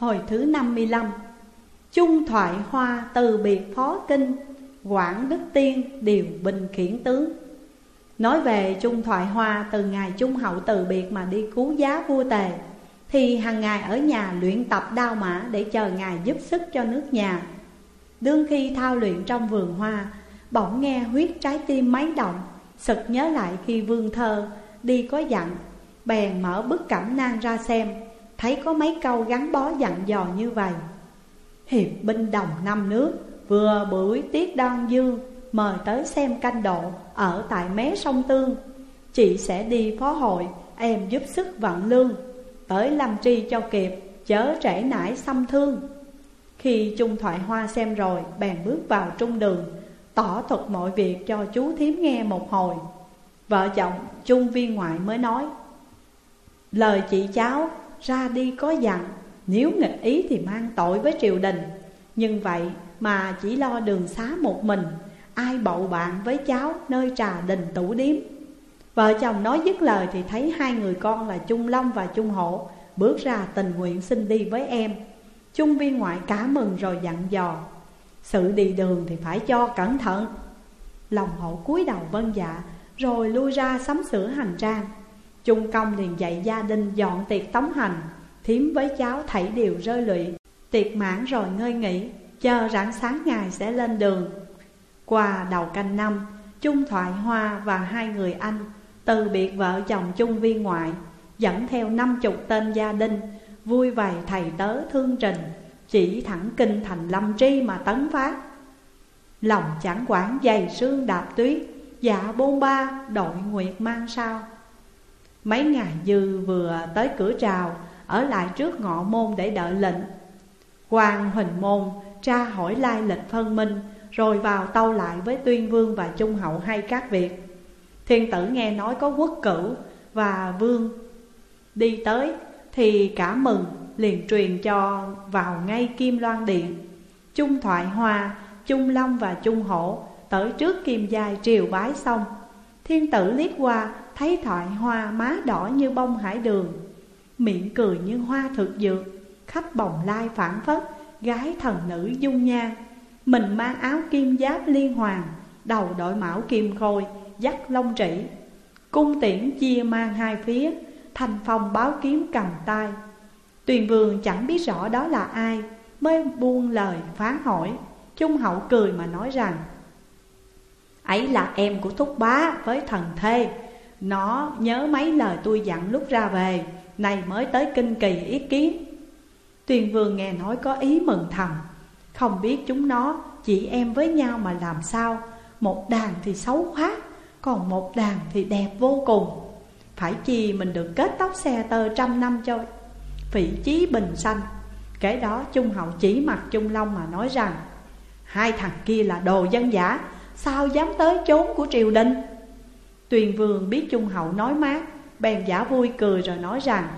Hồi thứ 55 Trung thoại hoa từ biệt phó kinh, Quảng Đức Tiên điều binh khiển tướng. Nói về Trung thoại hoa từ ngày Trung hậu từ biệt mà đi cứu giá vua tề, Thì hàng ngày ở nhà luyện tập đao mã để chờ ngài giúp sức cho nước nhà. Đương khi thao luyện trong vườn hoa, Bỗng nghe huyết trái tim máy động, Sực nhớ lại khi vương thơ đi có dặn, Bèn mở bức cẩm nang ra xem. Thấy có mấy câu gắn bó dặn dò như vậy. Hiệp binh đồng năm nước, Vừa buổi tiết đoan dương, Mời tới xem canh độ Ở tại mé sông Tương. Chị sẽ đi phó hội, Em giúp sức vận lương, Tới làm tri cho kịp, Chớ trễ nải xâm thương. Khi Trung Thoại Hoa xem rồi, Bèn bước vào trung đường, Tỏ thuật mọi việc cho chú thím nghe một hồi. Vợ chồng Trung viên ngoại mới nói, Lời chị cháu ra đi có dặn Nếu nghịch ý thì mang tội với triều đình. Nhưng vậy mà chỉ lo đường xá một mình, Ai bậu bạn với cháu nơi trà đình tủ điếm. Vợ chồng nói dứt lời thì thấy hai người con là Trung Long và Trung Hổ Bước ra tình nguyện xin đi với em. Trung viên ngoại cá mừng rồi dặn dò, Sự đi đường thì phải cho cẩn thận. Lòng hổ cúi đầu vân dạ Rồi lui ra sắm sửa hành trang. Trung công liền dạy gia đình dọn tiệc tống hành Thiếm với cháu thảy đều rơi lụy. Tiệc mãn rồi ngơi nghỉ, Chờ rạng sáng ngày sẽ lên đường. Qua đầu canh năm Trung Thoại Hoa và hai người anh, Từ biệt vợ chồng Trung viên ngoại, Dẫn theo năm chục tên gia đình, Vui vầy thầy tớ thương trình, Chỉ thẳng kinh thành lâm tri mà tấn phát. Lòng chẳng quản dày sương đạp tuyết Dạ bôn ba đội nguyệt mang sao. Mấy ngày dư vừa tới cửa trào Ở lại trước ngọ môn để đợi lệnh. Quan huỳnh môn tra hỏi lai lịch phân minh Rồi vào tâu lại với tuyên vương và trung hậu hay các việc. Thiên tử nghe nói có quốc cửu và vương Đi tới thì cả mừng liền truyền cho vào ngay kim loan điện. Trung thoại hoa, trung long và trung hổ Tới trước kim giai triều bái xong. Thiên tử liếc qua Thấy thoại hoa má đỏ như bông hải đường, Miệng cười như hoa thực dược Khách bồng lai phản phất Gái thần nữ dung nhan. Mình mang áo kim giáp liên hoàng Đầu đội mão kim khôi, Dắt lông trĩ. Cung tiễn chia mang hai phía, Thành phong báo kiếm cầm tay. Tuyền vương chẳng biết rõ đó là ai, Mới buông lời phán hỏi. Trung hậu cười mà nói rằng, Ấy là em của thúc bá với thần thê nó nhớ mấy lời tôi dặn lúc ra về. Này mới tới kinh kỳ ý kiến. Tuyền vương nghe nói có ý mừng thầm. Không biết chúng nó chị em với nhau mà làm sao? Một đàn thì xấu quá, Còn một đàn thì đẹp vô cùng. Phải chi mình được kết tóc xe tơ trăm năm cho phỉ trí bình xanh. Kể đó Trung Hậu chỉ mặt Trung Long mà nói rằng, Hai thằng kia là đồ dân giả, Sao dám tới chốn của triều đình? Tuyền vương biết Trung Hậu nói mát, Bèn giả vui cười rồi nói rằng,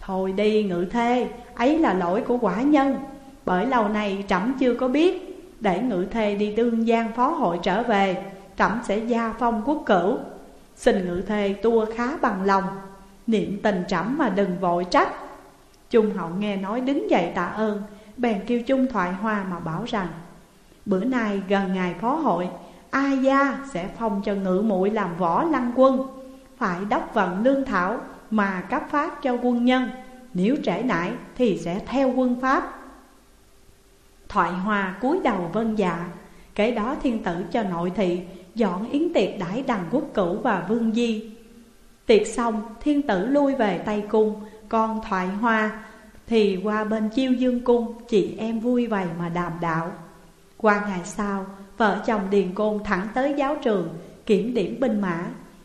Thôi đi ngự thê, Ấy là lỗi của quả nhân, Bởi lâu nay trẫm chưa có biết, Để ngự thê đi tương gian phó hội trở về, Trẫm sẽ gia phong quốc cửu. Xin ngự thê tua khá bằng lòng, Niệm tình trẫm mà đừng vội trách. Trung hậu nghe nói đứng dậy tạ ơn, Bèn kêu Trung thoại hoa mà bảo rằng, Bữa nay gần ngày phó hội A gia sẽ phong cho ngự muội làm võ lăng quân, Phải đốc vận lương thảo mà cấp phát cho quân nhân. Nếu trễ nải thì sẽ theo quân Pháp. Thoại hòa cúi đầu vân dạ Kể đó thiên tử cho nội thị Dọn yến tiệc đãi đằng quốc cửu và vương di. Tiệc xong, thiên tử lui về Tây Cung, Còn thoại hoa thì qua bên chiêu dương cung, Chị em vui vầy mà đàm đạo. Qua ngày sau Vợ chồng Điền Côn thẳng tới giáo trường, Kiểm điểm binh mã.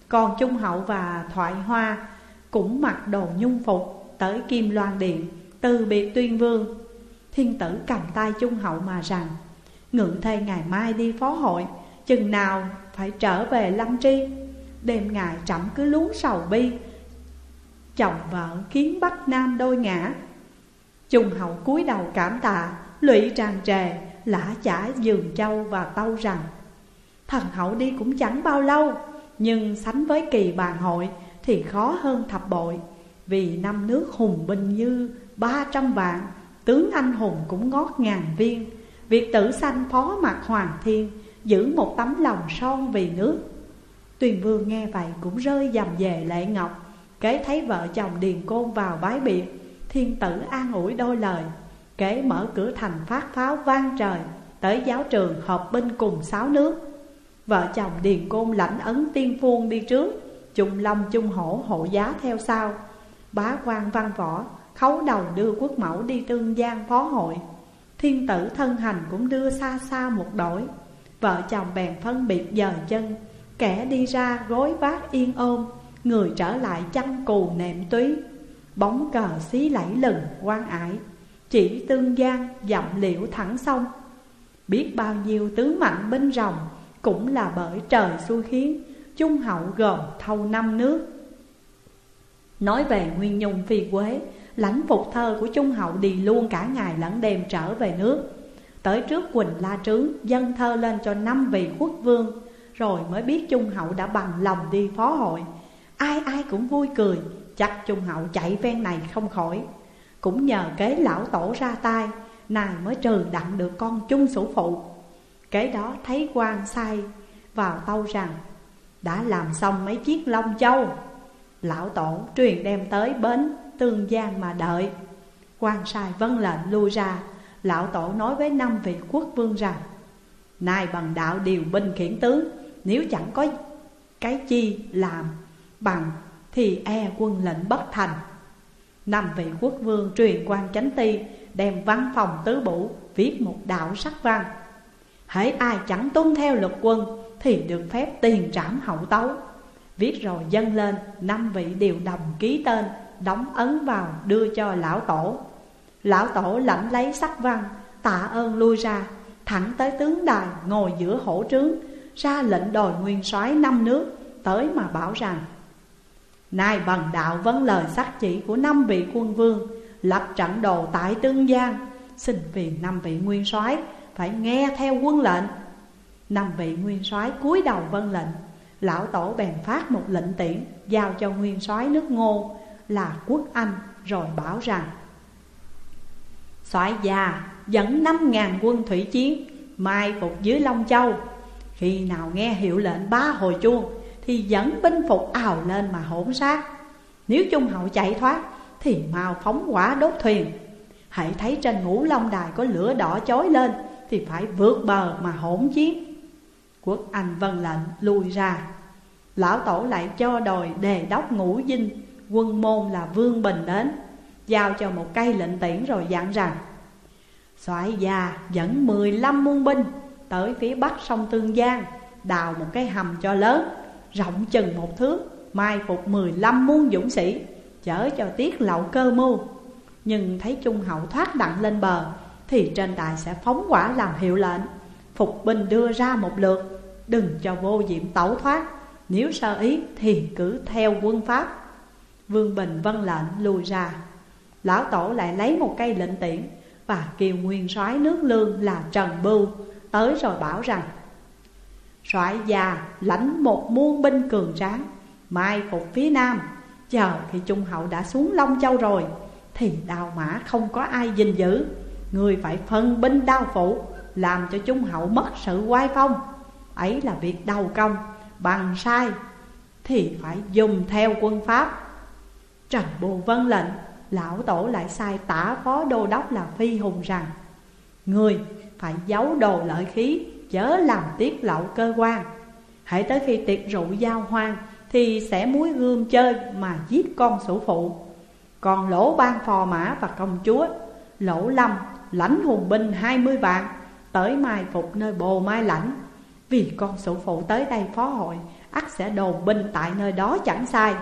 Còn Trung Hậu và Thoại Hoa Cũng mặc đồ nhung phục Tới Kim Loan Điện, Từ biệt tuyên vương. Thiên tử cầm tay Trung Hậu mà rằng, Ngự thê ngày mai đi phó hội, Chừng nào phải trở về Lâm Tri? Đêm ngày trẫm cứ lún sầu bi, Chồng vợ kiến Bắc Nam đôi ngã Trung Hậu cúi đầu cảm tạ, Lụy tràn trề lã chả giường châu và tâu rằng, Thần hậu đi cũng chẳng bao lâu, Nhưng sánh với kỳ bàn hội thì khó hơn thập bội, Vì năm nước hùng binh như ba trăm vạn, Tướng anh hùng cũng ngót ngàn viên. Việc tử sanh phó mặt hoàng thiên, Giữ một tấm lòng son vì nước. Tuyền vương nghe vậy cũng rơi dầm về lệ ngọc, Kế thấy vợ chồng điền côn vào bái biệt, Thiên tử an ủi đôi lời. Kế mở cửa thành phát pháo vang trời, Tới giáo trường hợp binh cùng sáu nước. Vợ chồng điền côn lãnh ấn tiên phuông đi trước Trung long trung hổ hộ giá theo sau. Bá quan văn võ, Khấu đầu đưa quốc mẫu đi tương giang phó hội. Thiên tử thân hành cũng đưa xa xa một đổi. Vợ chồng bèn phân biệt giờ chân, Kẻ đi ra gối vác yên ôm, Người trở lại chăn cù nệm túy. Bóng cờ xí lẫy lừng, quan ải. Chỉ tương gian dặm liễu thẳng sông. Biết bao nhiêu tướng mạnh binh rồng Cũng là bởi trời xui khiến Trung hậu gồm thâu năm nước. Nói về Nguyên Nhung Phi Quế, Lãnh phục thơ của Trung hậu đi luôn cả ngày lẫn đêm trở về nước. Tới trước Quỳnh La Trướng Dân thơ lên cho năm vị quốc vương, Rồi mới biết Trung hậu đã bằng lòng đi phó hội. Ai ai cũng vui cười, Chắc Trung hậu chạy ven này không khỏi. Cũng nhờ kế lão tổ ra tay Nài mới trừ đặng được con chung sủ phụ. Kế đó thấy quan sai, vào tâu rằng, Đã làm xong mấy chiếc long châu. Lão tổ truyền đem tới bến tương giang mà đợi. Quan sai vân lệnh lui ra. Lão tổ nói với năm vị quốc vương rằng, Nay bằng đạo điều binh khiển tướng, Nếu chẳng có cái chi làm bằng Thì e quân lệnh bất thành. Năm vị quốc vương truyền quan chánh ti, Đem văn phòng tứ bủ Viết một đạo sắc văn. Hãy ai chẳng tuân theo luật quân, Thì được phép tiền trảm hậu tấu. Viết rồi dâng lên, Năm vị đều đồng ký tên, Đóng ấn vào đưa cho lão tổ. Lão tổ lãnh lấy sắc văn, Tạ ơn lui ra, Thẳng tới tướng đài ngồi giữa hổ trướng, Ra lệnh đòi nguyên soái năm nước, Tới mà bảo rằng Nay bằng đạo vấn lời sắc chỉ của năm vị quân vương, Lập trận đồ tại Tương Giang, Xin vì năm vị nguyên soái phải nghe theo quân lệnh. Năm vị nguyên soái cúi đầu vân lệnh, Lão tổ bèn phát một lệnh tiễn Giao cho nguyên soái nước ngô là quốc anh Rồi bảo rằng, soái già, dẫn năm ngàn quân thủy chiến, Mai phục dưới Long Châu. Khi nào nghe hiệu lệnh ba hồi chuông thì dẫn binh phục ào lên mà hỗn sát. Nếu Trung Hậu chạy thoát, Thì mau phóng quả đốt thuyền. Hãy thấy trên ngũ long đài có lửa đỏ chói lên, Thì phải vượt bờ mà hỗn chiến. Quốc Anh vân lệnh, lui ra. Lão Tổ lại cho đòi đề đốc ngũ dinh, Quân môn là Vương Bình đến, Giao cho một cây lệnh tiễn rồi dặn rằng, Soái già dẫn 15 muôn binh Tới phía bắc sông Tương Giang, Đào một cái hầm cho lớn. Rộng chừng một thước, Mai phục 15 muôn dũng sĩ, Chở cho tiết lậu cơ mưu. Nhưng thấy Trung Hậu thoát đặng lên bờ, Thì trên đài sẽ phóng quả làm hiệu lệnh. Phục binh đưa ra một lượt, Đừng cho vô diệm tẩu thoát, Nếu sơ ý thì cứ theo quân pháp. Vương Bình vân lệnh lùi ra. Lão Tổ lại lấy một cây lệnh tiễn Và kêu nguyên soái nước lương là Trần Bưu, Tới rồi bảo rằng soái già lãnh một muôn binh cường tráng. Mai phục phía nam. Chờ khi Trung Hậu đã xuống Long Châu rồi, Thì đào mã không có ai gìn giữ. Người phải phân binh đao phủ, Làm cho Trung Hậu mất sự quay phong. Ấy là việc đầu công, Bằng sai, Thì phải dùng theo quân Pháp. Trần Bồ vân lệnh, Lão Tổ lại sai tả phó đô đốc là Phi Hùng rằng, Người phải giấu đồ lợi khí Chớ làm tiết lậu cơ quan. Hãy tới khi tiệc rượu giao hoang Thì sẽ muối gươm chơi mà giết con sủ phụ. Còn lỗ ban phò mã và công chúa, Lỗ lâm, lãnh hùng binh hai mươi vạn, Tới mai phục nơi bồ mai lãnh. Vì con sủ phụ tới đây phó hội, ắt sẽ đồn binh tại nơi đó chẳng sai.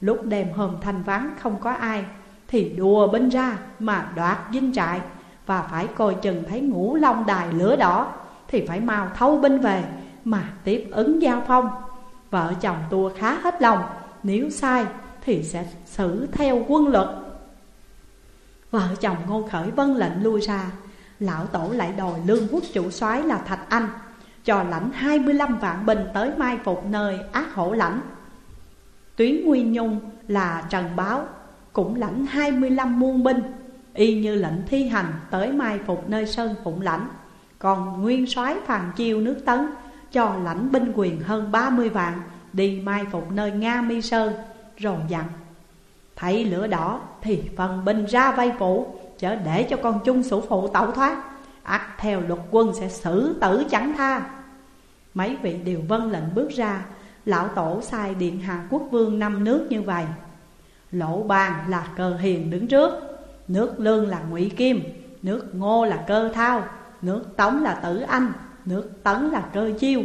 Lúc đêm hôm thanh vắng không có ai, Thì đùa binh ra mà đoạt dinh trại Và phải coi chừng thấy ngũ long đài lửa đỏ. Thì phải mau thâu binh về mà tiếp ứng giao phong. Vợ chồng tua khá hết lòng, Nếu sai thì sẽ xử theo quân luật. Vợ chồng ngô khởi vân lệnh lui ra. Lão tổ lại đòi lương quốc chủ soái là Thạch Anh, Cho lãnh 25 vạn binh tới mai phục nơi ác hổ lãnh. Tuyến Nguyên Nhung là Trần Báo, Cũng lãnh 25 muôn binh, Y như lệnh thi hành tới mai phục nơi sơn phụng lãnh. Còn nguyên soái phàn chiêu nước tấn, Cho lãnh binh quyền hơn 30 vạn, Đi mai phục nơi Nga Mi Sơn Rồi dặn. Thấy lửa đỏ thì phần binh ra vây phủ, Chớ để cho con chung sủ phụ tẩu thoát. Ắt theo luật quân sẽ xử tử chẳng tha. Mấy vị đều vân lệnh bước ra, Lão tổ sai điện hạ quốc vương năm nước như vậy. Lộ bàn là cờ hiền đứng trước, Nước lương là ngụy Kim, Nước ngô là cơ thao. Nước tống là tử anh, Nước tấn là cơ chiêu.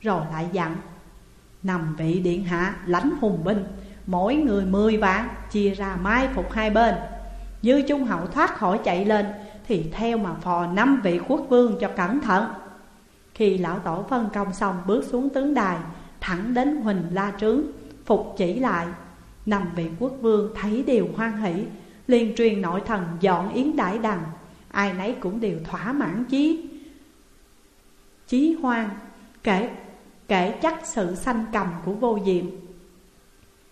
Rồi lại dặn Nằm vị điện hạ lãnh hùng binh, Mỗi người mười vạn, Chia ra mai phục hai bên. Như trung hậu thoát khỏi chạy lên, Thì theo mà phò năm vị quốc vương cho cẩn thận. Khi lão tổ phân công xong bước xuống tướng đài, Thẳng đến Huỳnh La Trướng, Phục chỉ lại, Năm vị quốc vương thấy đều hoan hỷ, liền truyền nội thần dọn yến đãi đằng. Ai nấy cũng đều thỏa mãn chí. Chí hoan Kể kể chắc sự sanh cầm của vô diệm.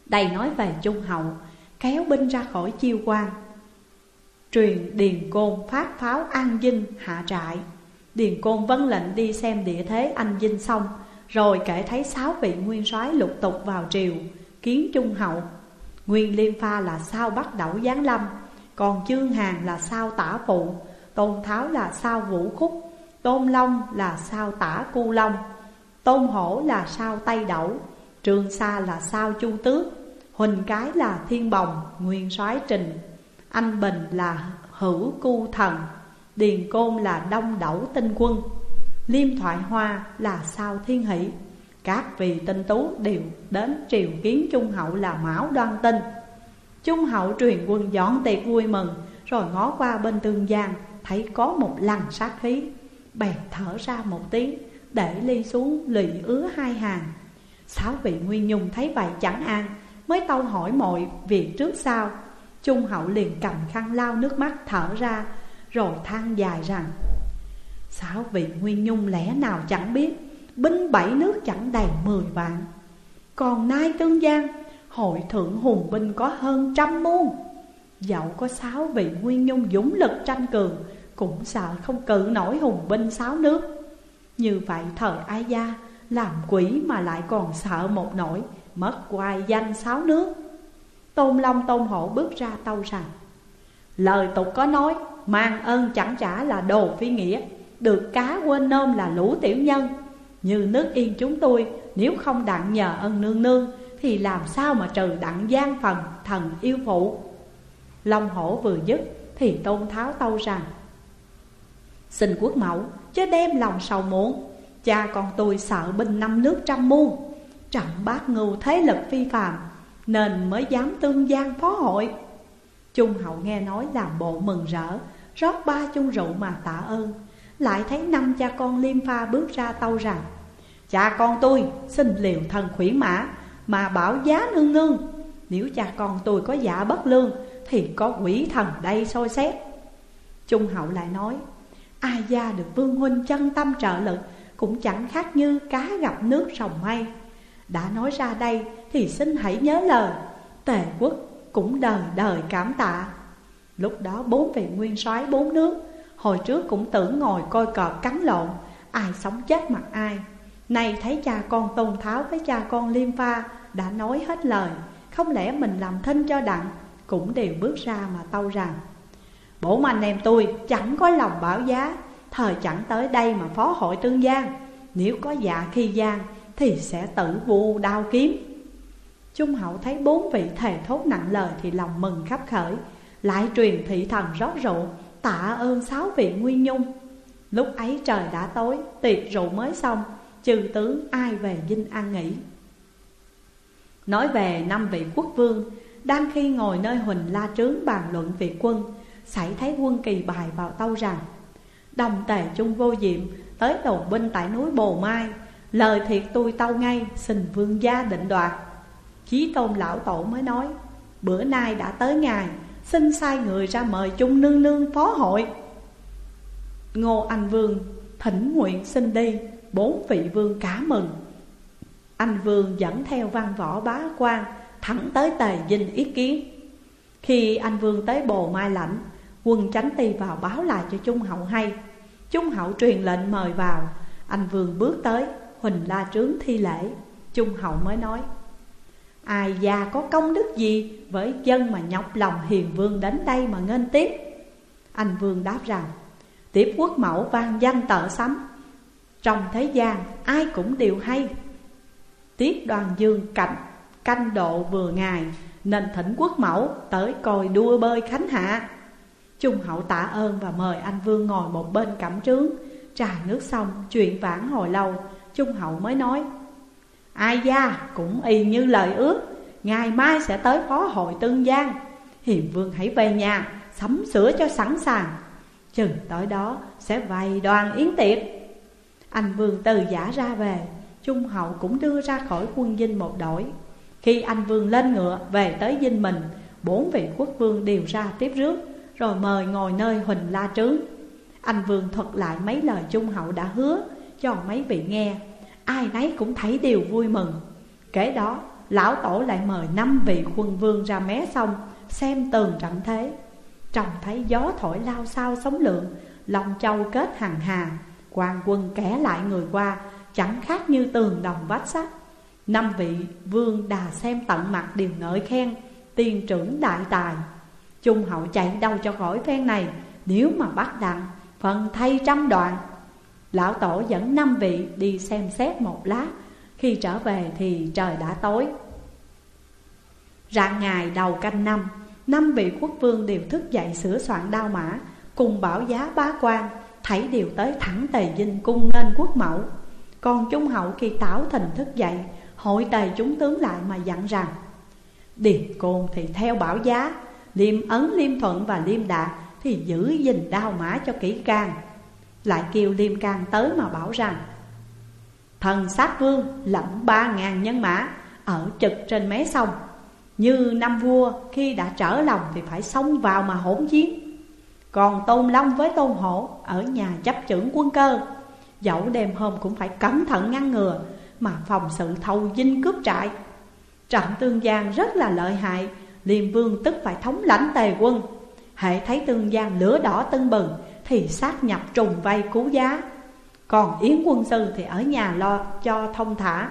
Đây nói về Trung Hậu, Kéo binh ra khỏi chiêu quan Truyền Điền Côn phát pháo an dinh hạ trại. Điền Côn vân lệnh đi xem địa thế anh dinh xong, Rồi kể thấy sáu vị nguyên soái lục tục vào triều, Kiến Trung Hậu. Nguyên Liên Pha là sao bắt đẩu Giáng Lâm, Còn Chương Hàng là sao tả phụ. Tôn Tháo là sao vũ khúc, Tôn Long là sao tả cu long, Tôn Hổ là sao Tây Đẩu Trường Sa là sao Chu Tước, Huỳnh Cái là Thiên Bồng, Nguyên soái Trình, Anh Bình là Hữu Cu Thần, Điền Côn là Đông Đẩu Tinh Quân, Liêm Thoại Hoa là sao Thiên Hỷ. Các vị tinh tú đều đến triều kiến Trung Hậu là Mão Đoan Tinh. Trung Hậu truyền quân dọn tiệc vui mừng, Rồi ngó qua bên tương giang. Thấy có một lằn sát khí, Bèn thở ra một tiếng, Để ly xuống lì ứa hai hàng. Sáu vị Nguyên Nhung thấy vậy chẳng an, Mới tâu hỏi mọi việc trước sau. Trung Hậu liền cầm khăn lau nước mắt thở ra, Rồi than dài rằng, Sáu vị Nguyên Nhung lẽ nào chẳng biết Binh bảy nước chẳng đầy mười vạn. Còn nay tương giang, Hội thượng hùng binh có hơn trăm muôn Dẫu có sáu vị nguyên nhung dũng lực tranh cường, Cũng sợ không cự nổi hùng binh sáu nước. Như vậy thời ai gia, Làm quỷ mà lại còn sợ một nỗi, Mất hoài danh sáu nước. Tôn Long Tôn Hổ bước ra tâu rằng, Lời tục có nói, Mang ơn chẳng trả là đồ phi nghĩa, Được cá quên nôm là lũ tiểu nhân. Như nước yên chúng tôi, Nếu không đặng nhờ ân nương nương, Thì làm sao mà trừ đặng gian phần thần yêu phụ? Long hổ vừa dứt Thì tôn tháo tâu rằng, Xin quốc mẫu, chớ đem lòng sầu muộn. Cha con tôi sợ binh năm nước trăm muôn Trận bát ngưu thế lực phi phàm, Nên mới dám tương gian phó hội. Trung hậu nghe nói làm bộ mừng rỡ, Rót ba chung rượu mà tạ ơn. Lại thấy năm cha con liêm pha bước ra tâu rằng, Cha con tôi xin liều thần khuyển mã, Mà bảo giá nương nương. Nếu cha con tôi có giả bất lương thì có quỷ thần đây soi xét. Trung hậu lại nói, Ai gia được vương huynh chân tâm trợ lực, Cũng chẳng khác như cá gặp nước sòng mây. Đã nói ra đây thì xin hãy nhớ lời, Tề quốc cũng đời đời cảm tạ. Lúc đó bốn vị nguyên soái bốn nước, Hồi trước cũng tưởng ngồi coi cọp cắn lộn, Ai sống chết mặt ai. Nay thấy cha con Tôn Tháo với cha con Liêm Pha đã nói hết lời, Không lẽ mình làm thân cho đặng cũng đều bước ra mà tâu rằng, Bổ anh em tôi chẳng có lòng bảo giá, Thời chẳng tới đây mà phó hội tương giang. Nếu có dạ khi gian Thì sẽ tự vu đao kiếm. Trung hậu thấy bốn vị thề thốt nặng lời Thì lòng mừng khắp khởi, Lại truyền thị thần rót rượu, Tạ ơn sáu vị nguyên nhung. Lúc ấy trời đã tối, Tiệc rượu mới xong, Chư tướng ai về dinh an nghỉ. Nói về năm vị quốc vương đang khi ngồi nơi Huỳnh La Trướng bàn luận về quân Xảy thấy quân kỳ bài vào tâu rằng, Đồng tề chung vô diệm, Tới đầu binh tại núi Bồ Mai, Lời thiệt tôi tâu ngay, Xin vương gia định đoạt. Chí tôn lão tổ mới nói, Bữa nay đã tới ngày, Xin sai người ra mời chung nương nương phó hội. Ngô Anh Vương thỉnh nguyện xin đi, Bốn vị vương cả mừng. Anh vương dẫn theo văn võ bá quan Thẳng tới tề dinh ý kiến. Khi anh vương tới bồ mai lãnh, Quân chánh ti vào báo lại cho Trung Hậu hay. Trung Hậu truyền lệnh mời vào. Anh Vương bước tới, Huỳnh la trướng thi lễ. Trung Hậu mới nói, Ai già có công đức gì Với dân mà nhọc lòng hiền vương đến đây mà nghênh tiếp? Anh Vương đáp rằng, Tiếp quốc mẫu vang danh tợ sắm. Trong thế gian ai cũng đều hay. Tiết đoàn dương cạnh canh độ vừa ngày, Nên thỉnh quốc mẫu tới coi đua bơi khánh hạ. Trung hậu tạ ơn và mời anh Vương ngồi một bên cẩm trướng. Trà nước xong, chuyện vãn hồi lâu, Trung hậu mới nói, Ai gia cũng y như lời ước, Ngày mai sẽ tới phó hội tương giang. Hiền vương hãy về nhà, Sắm sửa cho sẵn sàng. Chừng tới đó sẽ vầy đoàn yến tiệc. Anh vương từ giả ra về, Trung hậu cũng đưa ra khỏi quân dinh một đội khi anh vương lên ngựa về tới dinh mình, Bốn vị quốc vương đều ra tiếp rước, Rồi mời ngồi nơi huỳnh la trướng Anh vương thuật lại mấy lời trung hậu đã hứa, Cho mấy vị nghe. Ai nấy cũng thấy điều vui mừng. Kể đó, lão tổ lại mời năm vị quân vương ra mé sông, Xem tường trận thế. Trông thấy gió thổi lao sao sóng lượng Lòng châu kết hàng hà quan quân kẻ lại người qua, Chẳng khác như tường đồng vách sắt. Năm vị vương đà xem tận mặt đều ngợi khen Tiên trưởng đại tài. Trung hậu chạy đâu cho khỏi phen này, Nếu mà bắt đặng, Phần thay trăm đoạn. Lão tổ dẫn năm vị đi xem xét một lát Khi trở về thì trời đã tối. Rạng ngày đầu canh năm Năm vị quốc vương đều thức dậy sửa soạn đao mã, Cùng bảo giá bá quan, Thảy đều tới thẳng tề dinh cung nghênh quốc mẫu. Còn trung hậu khi tảo thình thức dậy Hội tề chúng tướng lại mà dặn rằng Điền côn thì theo bảo giá, Liêm ấn liêm thuận và liêm đạt Thì giữ gìn đao mã cho kỹ càng. Lại kêu liêm cang tới mà bảo rằng, Thần sát vương lẫm ba ngàn nhân mã Ở trực trên mé sông. Như năm vua khi đã trở lòng thì phải xông vào mà hỗn chiến. Còn Tôn Long với Tôn Hổ ở nhà chấp trưởng quân cơ. Dẫu đêm hôm cũng phải cẩn thận ngăn ngừa mà phòng sự thâu dinh cướp trại. Trạm tương giang rất là lợi hại Liêm vương tức phải thống lãnh tề quân. Hệ thấy tương giang lửa đỏ tưng bừng, Thì sát nhập trùng vây cứu giá. Còn Yến quân sư thì ở nhà lo cho thông thả.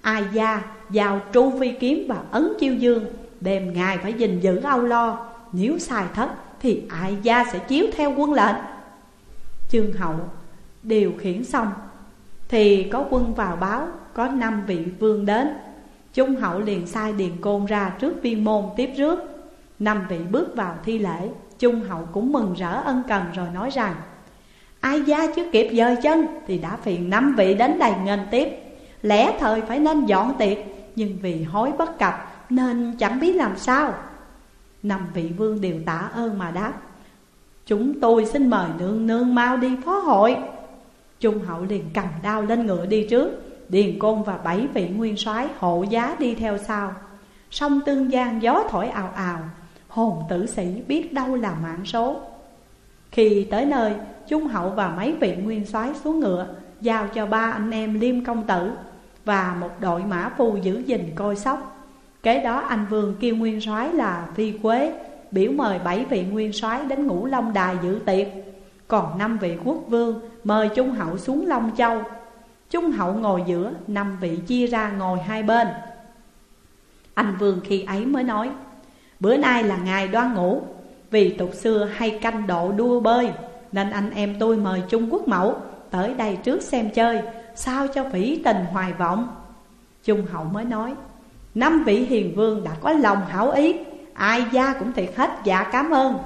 Ai gia giao tru vi kiếm và ấn chiêu dương, Đêm ngày phải gìn giữ âu lo. Nếu sai thất thì ai gia sẽ chiếu theo quân lệnh. Trương hậu, điều khiển xong. Thì có quân vào báo, có năm vị vương đến. Trung hậu liền sai điền côn ra trước viên môn tiếp rước. Năm vị bước vào thi lễ Trung hậu cũng mừng rỡ ân cần rồi nói rằng, Ai gia chưa kịp dời chân Thì đã phiền năm vị đến đầy nghênh tiếp. Lẽ thời phải nên dọn tiệc, Nhưng vì hối bất cập Nên chẳng biết làm sao. Năm vị vương đều tạ ơn mà đáp, Chúng tôi xin mời nương nương mau đi phó hội. Trung hậu liền cầm đao lên ngựa đi trước Điền côn và bảy vị nguyên soái hộ giá đi theo sau Sông tương giang gió thổi ào ào Hồn tử sĩ biết đâu là mạng số Khi tới nơi Trung hậu và mấy vị nguyên soái xuống ngựa Giao cho ba anh em liêm công tử và một đội mã phu giữ gìn coi sóc. Kế đó anh Vương kêu nguyên soái là Phi Quế, biểu mời bảy vị nguyên soái đến ngũ Long Đài dự tiệc. Còn năm vị quốc vương mời Trung Hậu xuống Long Châu. Trung Hậu ngồi giữa, năm vị chia ra ngồi hai bên. Anh Vương khi ấy mới nói, bữa nay là ngày đoan ngủ, vì tục xưa hay canh độ đua bơi, nên anh em tôi mời Trung Quốc Mẫu tới đây trước xem chơi Sao cho phỉ tình hoài vọng Trung hậu mới nói Năm vị hiền vương đã có lòng hảo ý Ai gia cũng thiệt hết dạ cảm ơn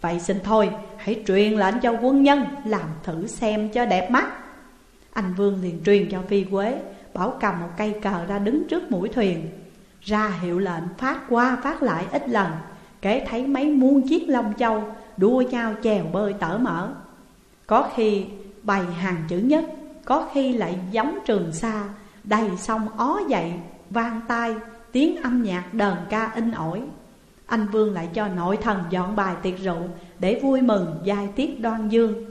Vậy xin thôi Hãy truyền lệnh cho quân nhân Làm thử xem cho đẹp mắt. Anh vương liền truyền cho phi quế, Bảo cầm một cây cờ ra đứng trước mũi thuyền. Ra hiệu lệnh phát qua phát lại ít lần, Kể thấy mấy muôn chiếc lông châu Đua nhau chèo bơi tở mở. Có khi bày hàng chữ nhất, có khi lại giống trường xa Đầy sông ó dậy, vang tai, Tiếng âm nhạc đờn ca in ỏi. Anh Vương lại cho nội thần dọn bài tiệc rượu Để vui mừng giai tiết đoan dương.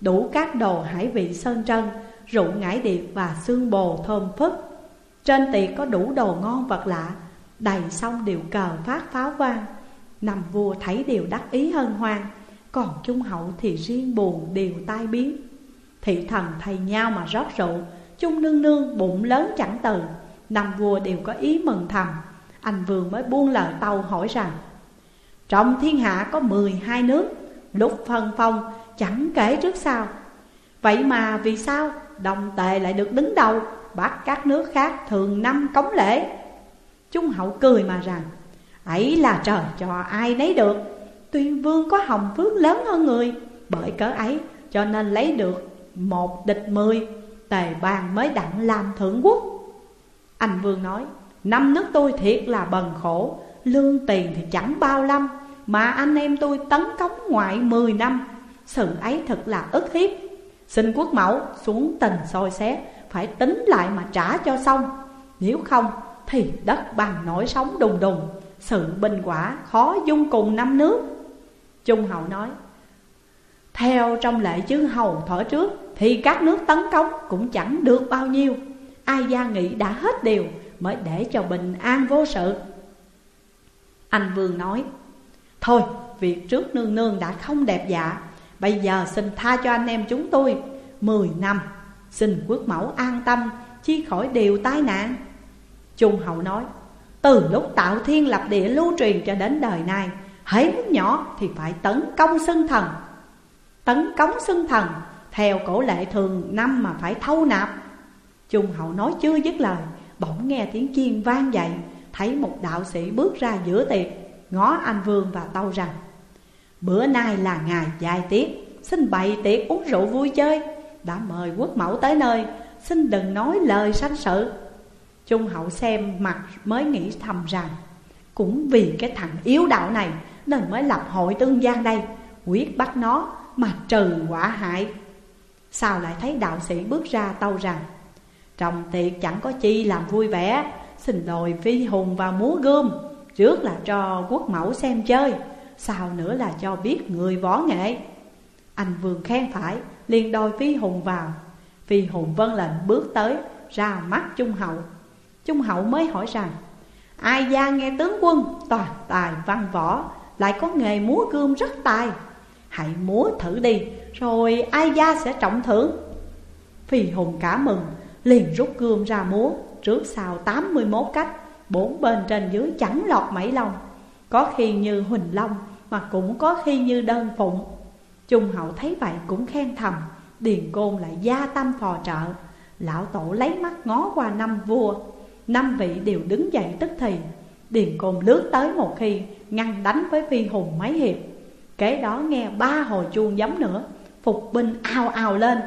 Đủ các đồ hải vị sơn trân, Rượu ngải điệp và xương bồ thơm phức. Trên tiệc có đủ đồ ngon vật lạ, Đầy xong đều cờ phát pháo vang. Nằm vua thấy đều đắc ý hân hoan, Còn Trung Hậu thì riêng buồn điều tai biến. Thị thần thay nhau mà rót rượu Trung nương nương bụng lớn chẳng từ. Năm vua đều có ý mừng thầm anh vương mới buông lời tâu hỏi rằng, Trong thiên hạ có 12 nước, Lúc phân phong chẳng kể trước sau. Vậy mà vì sao đồng tề lại được đứng đầu, Bắt các nước khác thường năm cống lễ? Trung hậu cười mà rằng, ấy là trời cho ai nấy được Tuyên vương có hồng phước lớn hơn người, Bởi cớ ấy cho nên lấy được một địch mười, Tề bàn mới đặng làm thượng quốc. Anh vương nói Năm nước tôi thiệt là bần khổ, Lương tiền thì chẳng bao lâm, Mà anh em tôi tấn cống ngoại mười năm. Sự ấy thật là ức hiếp. Xin quốc mẫu xuống tình soi xét Phải tính lại mà trả cho xong. Nếu không thì đất bằng nổi sóng đùng đùng, Sự binh quả khó dung cùng năm nước. Trung hậu nói, Theo trong lệ chư hầu thở trước Thì các nước tấn công cũng chẳng được bao nhiêu. Ai gia nghĩ đã hết điều Mới để cho bình an vô sự. Anh Vương nói, Thôi, việc trước nương nương đã không đẹp dạ Bây giờ xin tha cho anh em chúng tôi. Mười năm, Xin quốc mẫu an tâm, Chi khỏi điều tai nạn. Trung hậu nói, Từ lúc tạo thiên lập địa lưu truyền cho đến đời này Hãy muốn nhỏ thì phải tấn công xưng thần. Tấn công xưng thần, Theo cổ lệ thường năm mà phải thâu nạp. Trung hậu nói chưa dứt lời. Bỗng nghe tiếng chiên vang dậy, Thấy một đạo sĩ bước ra giữa tiệc, Ngó anh Vương và tâu rằng, Bữa nay là ngày dài tiết, Xin bày tiệc uống rượu vui chơi. Đã mời quốc mẫu tới nơi, Xin đừng nói lời sanh sự. Trung hậu xem mặt mới nghĩ thầm rằng, Cũng vì cái thằng yếu đạo này Nên mới lập hội tương gian đây, Quyết bắt nó mà trừ quả hại. Sao lại thấy đạo sĩ bước ra tâu rằng trong tiệc chẳng có chi làm vui vẻ. Xin lồi phi hùng vào múa gươm. Trước là cho quốc mẫu xem chơi, Sau nữa là cho biết người võ nghệ. Anh vương khen phải, liền đòi phi hùng vào. Phi hùng vân lệnh bước tới, Ra mắt trung hậu. Trung hậu mới hỏi rằng, Ai gia nghe tướng quân, toàn tài văn võ, Lại có nghề múa gươm rất tài. Hãy múa thử đi, Rồi ai gia sẽ trọng thưởng. Phi hùng cả mừng Liền rút gươm ra múa, Trước sau 81 cách, Bốn bên trên dưới chẳng lọt mảy lòng. Có khi như huỳnh long, Mà cũng có khi như đơn phụng. Trung hậu thấy vậy cũng khen thầm, Điền côn lại gia tâm phò trợ. Lão tổ lấy mắt ngó qua năm vua. Năm vị đều đứng dậy tức thì. Điền côn lướt tới một khi, Ngăn đánh với phi hùng mấy hiệp. Kế đó nghe ba hồi chuông giấm nữa, Phục binh ào ào lên.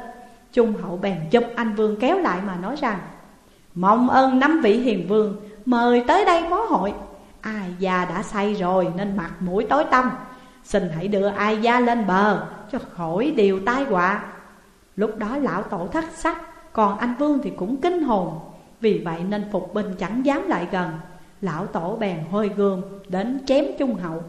Trung hậu bèn chụp anh vương kéo lại mà nói rằng, Mong ơn năm vị hiền vương, Mời tới đây phó hội. Ai gia đã say rồi nên mặt mũi tối tăm. Xin hãy đưa ai gia lên bờ Cho khỏi điều tai họa. Lúc đó lão tổ thất sắc, Còn anh vương thì cũng kinh hồn. Vì vậy nên phục binh chẳng dám lại gần. Lão tổ bèn hôi gươm đến chém trung hậu.